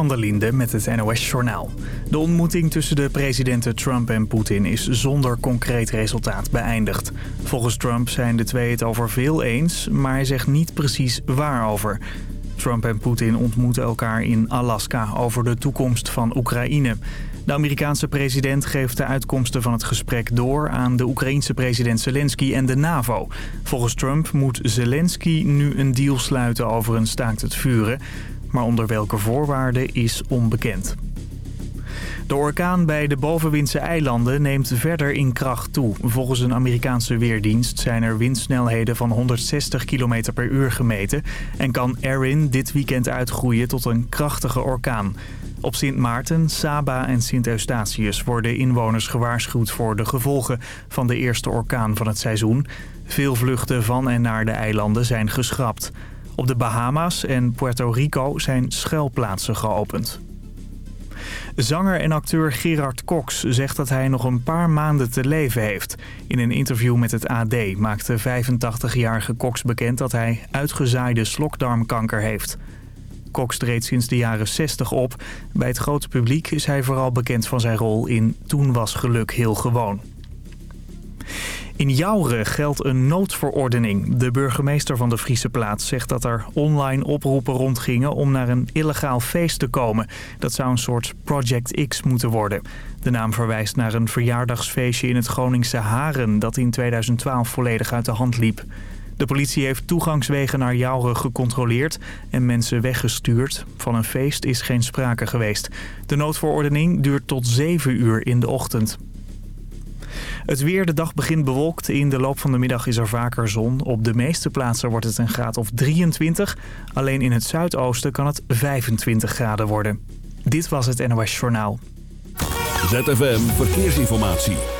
van der Linde met het NOS-journaal. De ontmoeting tussen de presidenten Trump en Poetin is zonder concreet resultaat beëindigd. Volgens Trump zijn de twee het over veel eens, maar hij zegt niet precies waarover. Trump en Poetin ontmoeten elkaar in Alaska over de toekomst van Oekraïne. De Amerikaanse president geeft de uitkomsten van het gesprek door aan de Oekraïense president Zelensky en de NAVO. Volgens Trump moet Zelensky nu een deal sluiten over een staakt het vuren. Maar onder welke voorwaarden is onbekend. De orkaan bij de bovenwindse eilanden neemt verder in kracht toe. Volgens een Amerikaanse weerdienst zijn er windsnelheden van 160 km per uur gemeten... en kan Erin dit weekend uitgroeien tot een krachtige orkaan. Op Sint Maarten, Saba en Sint Eustatius worden inwoners gewaarschuwd voor de gevolgen van de eerste orkaan van het seizoen. Veel vluchten van en naar de eilanden zijn geschrapt. Op de Bahama's en Puerto Rico zijn schuilplaatsen geopend. Zanger en acteur Gerard Cox zegt dat hij nog een paar maanden te leven heeft. In een interview met het AD maakte 85-jarige Cox bekend dat hij uitgezaaide slokdarmkanker heeft. Cox treedt sinds de jaren 60 op. Bij het grote publiek is hij vooral bekend van zijn rol in Toen was geluk heel gewoon. In Jouren geldt een noodverordening. De burgemeester van de Friese plaats zegt dat er online oproepen rondgingen om naar een illegaal feest te komen. Dat zou een soort Project X moeten worden. De naam verwijst naar een verjaardagsfeestje in het Groningse Haren dat in 2012 volledig uit de hand liep. De politie heeft toegangswegen naar Jouren gecontroleerd en mensen weggestuurd. Van een feest is geen sprake geweest. De noodverordening duurt tot 7 uur in de ochtend. Het weer, de dag begint bewolkt. In de loop van de middag is er vaker zon. Op de meeste plaatsen wordt het een graad of 23. Alleen in het zuidoosten kan het 25 graden worden. Dit was het NOS Journaal. ZFM Verkeersinformatie.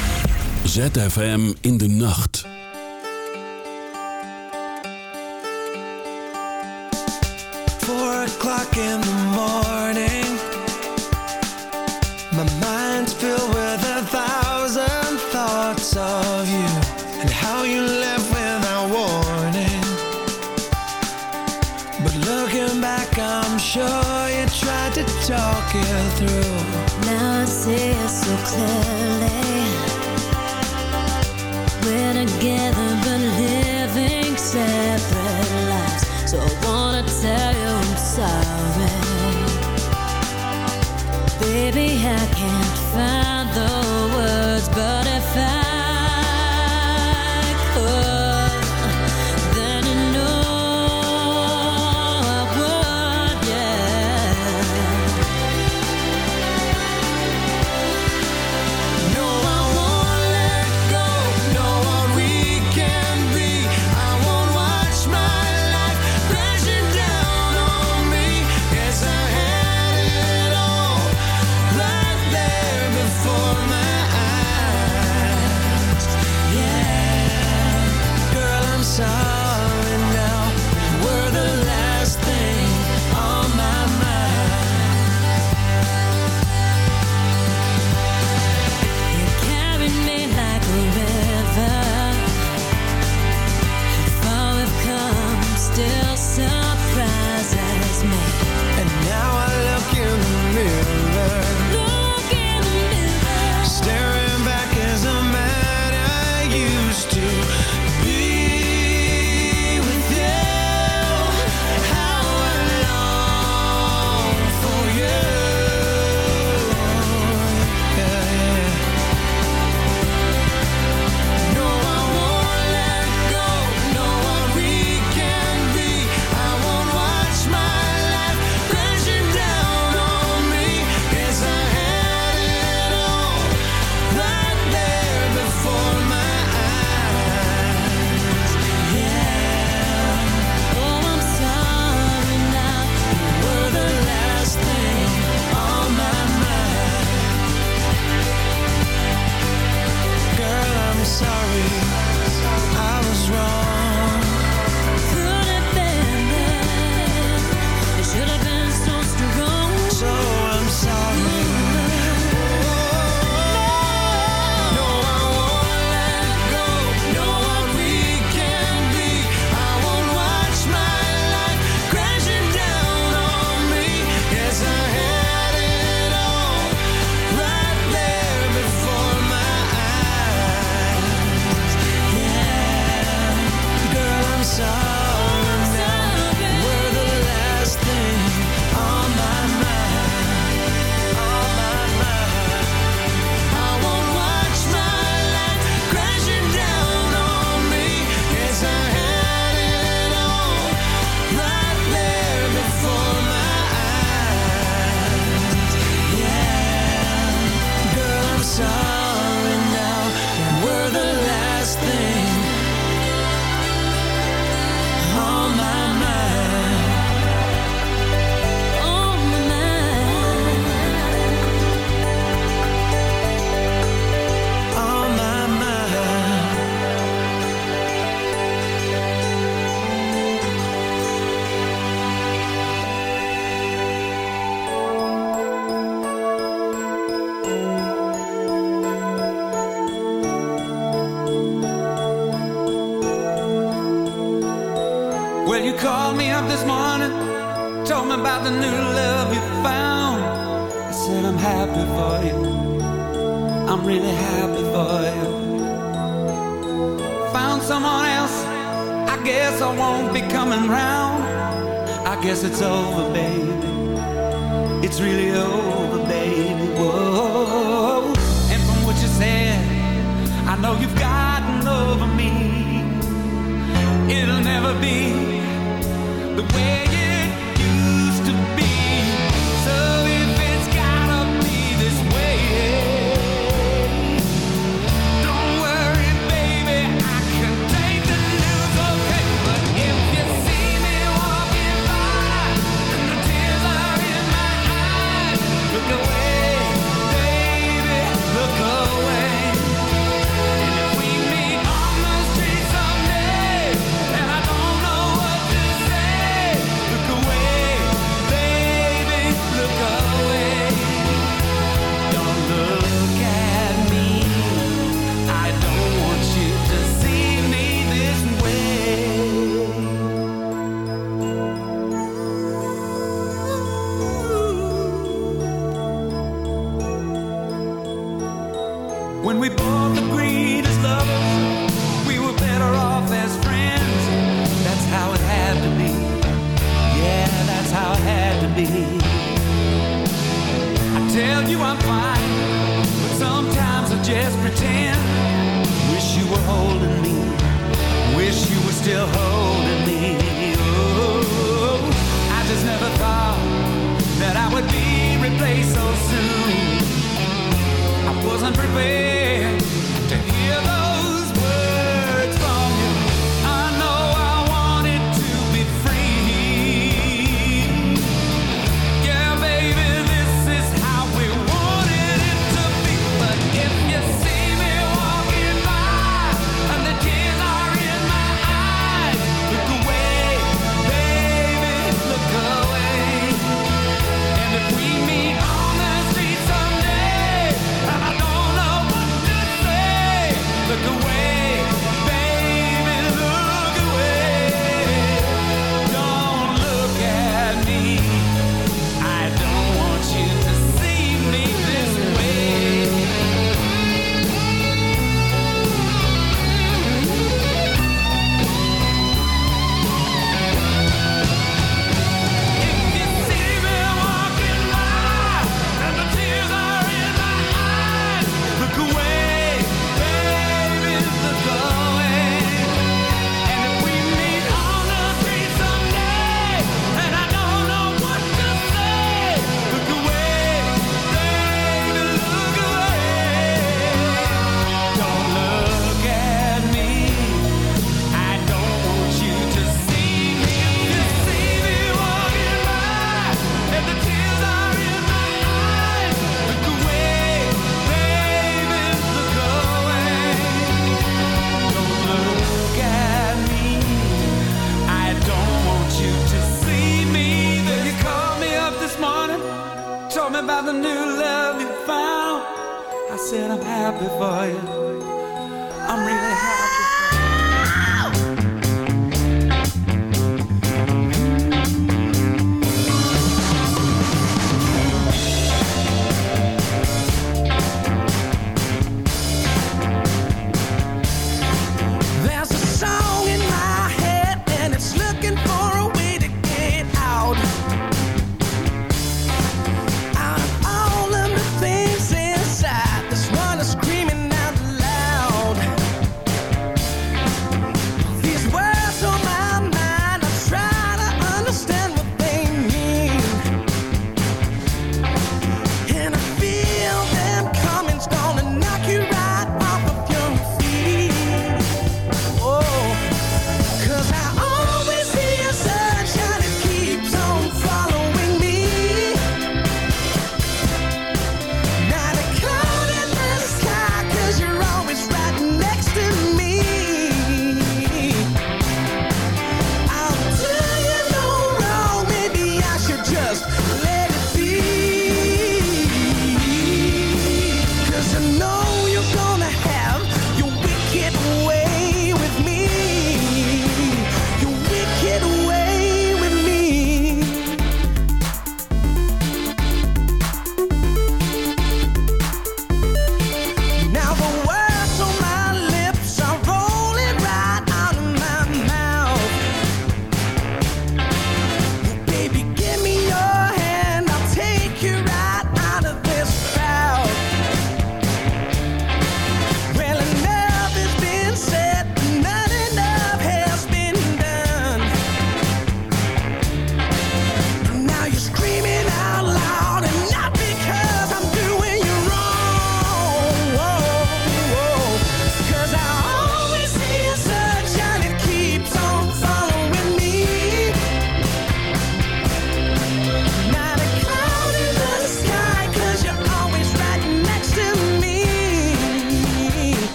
ZFM in de nacht.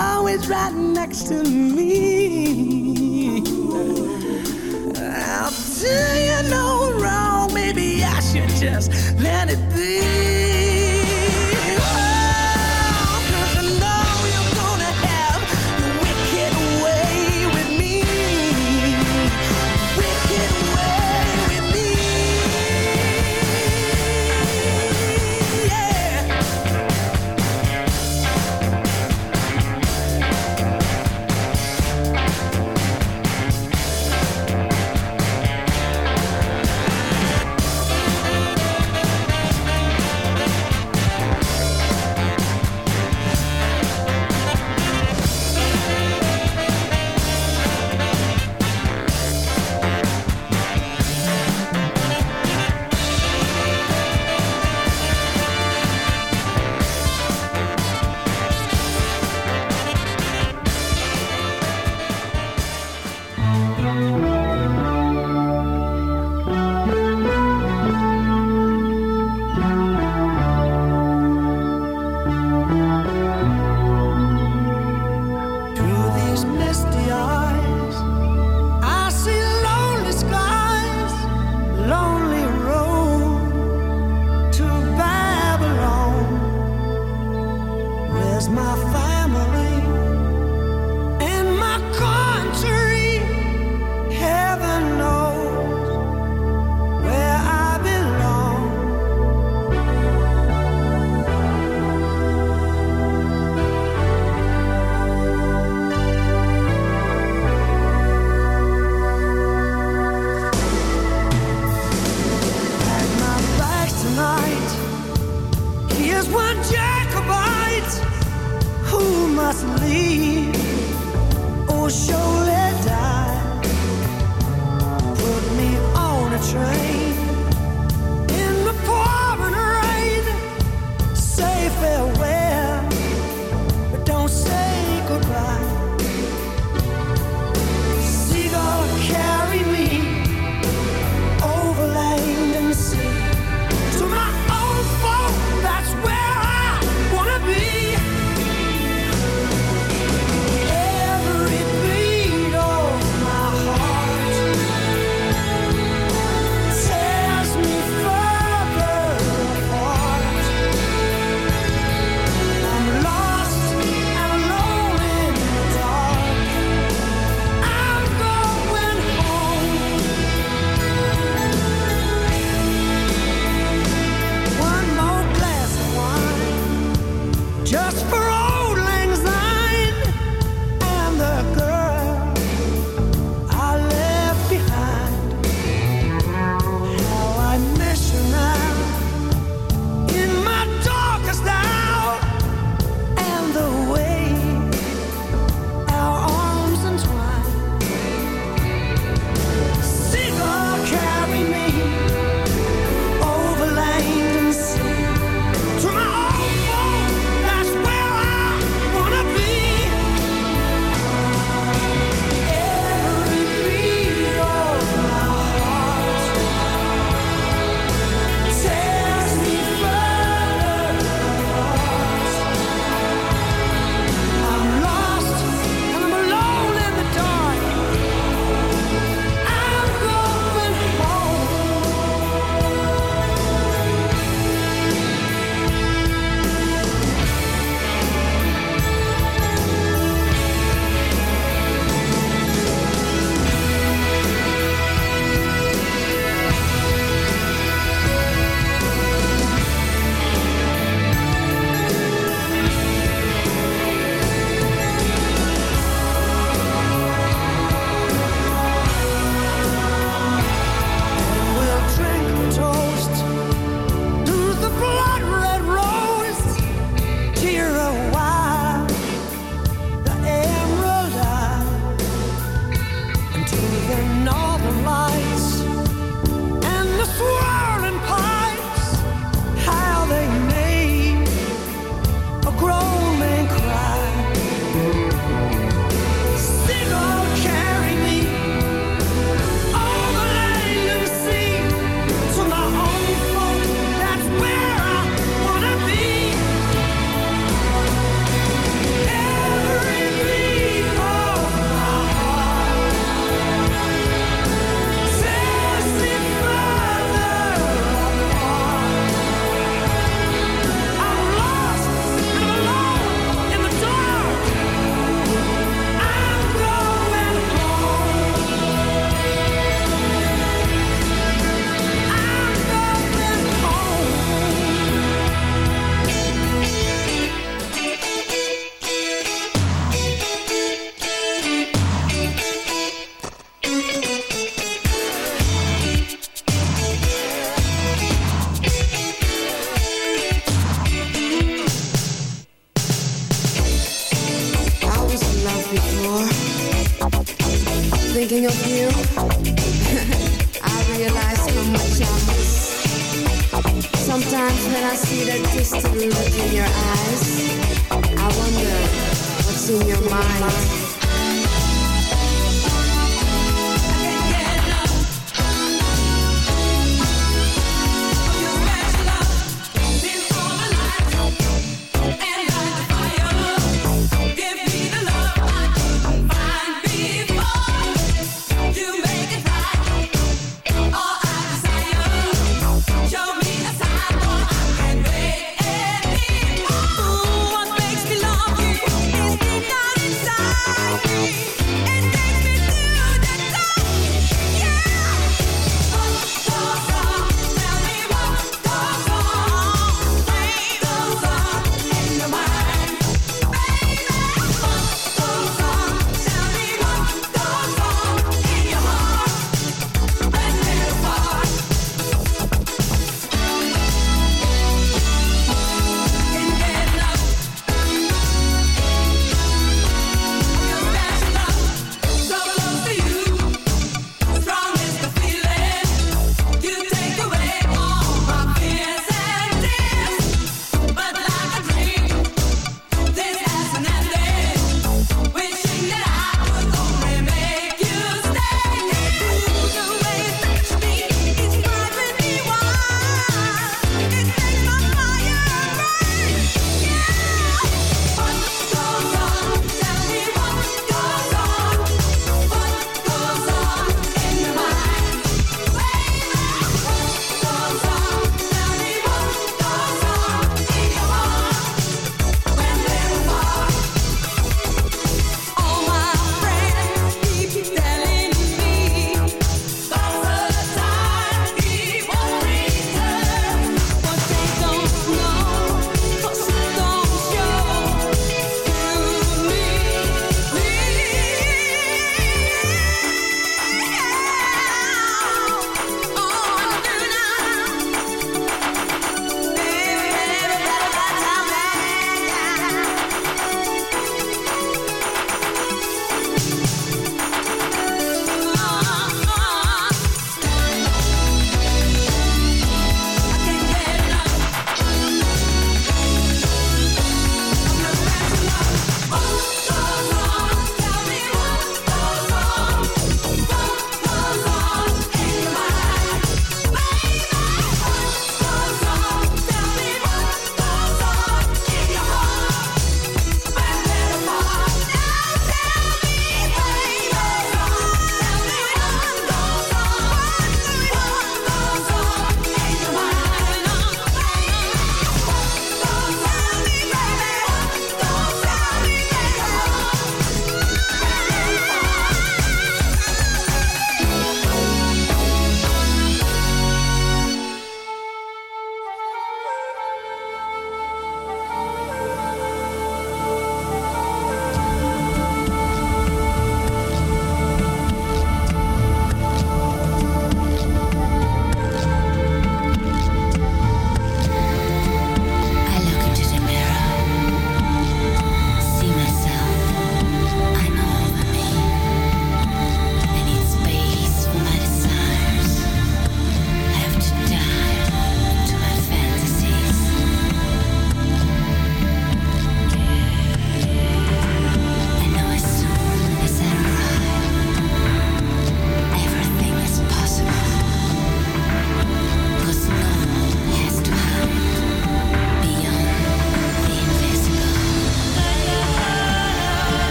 Always right next to me.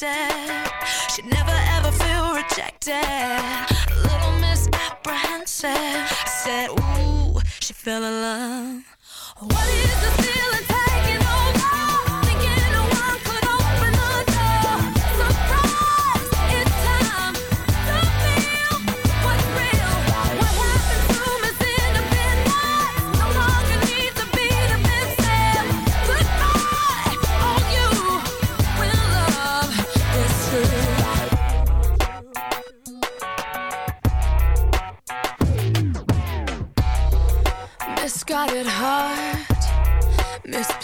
connected. Should never ever feel rejected. A little misapprehensive. I said, Ooh, she fell in love. What is the feeling?